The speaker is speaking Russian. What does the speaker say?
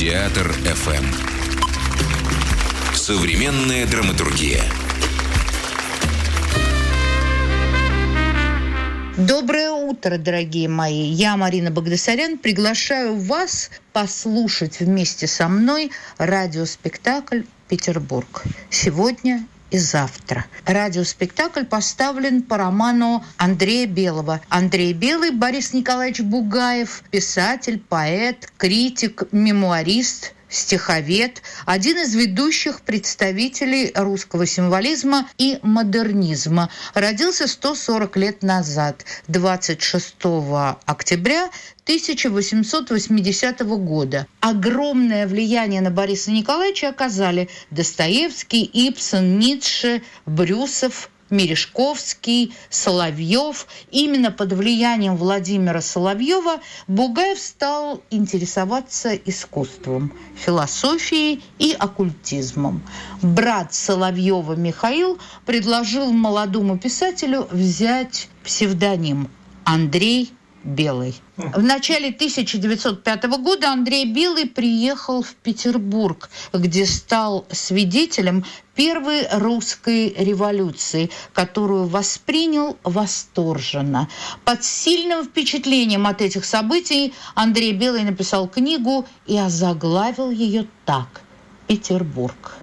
Театр ФМ. Современная драматургия. Доброе утро, дорогие мои. Я, Марина Багдасарян, приглашаю вас послушать вместе со мной радиоспектакль «Петербург». Сегодня и завтра. Радиоспектакль поставлен по роману Андрея Белого. Андрей Белый, Борис Николаевич Бугаев, писатель, поэт, критик, мемуарист – стиховед, один из ведущих представителей русского символизма и модернизма. Родился 140 лет назад, 26 октября 1880 года. Огромное влияние на Бориса Николаевича оказали Достоевский, Ипсон, Ницше, Брюсов, Мережковский, Соловьев. Именно под влиянием Владимира Соловьева Бугаев стал интересоваться искусством, философией и оккультизмом. Брат Соловьева Михаил предложил молодому писателю взять псевдоним Андрей Белый. В начале 1905 года Андрей Белый приехал в Петербург, где стал свидетелем первой русской революции, которую воспринял восторженно. Под сильным впечатлением от этих событий Андрей Белый написал книгу и озаглавил ее так «Петербург».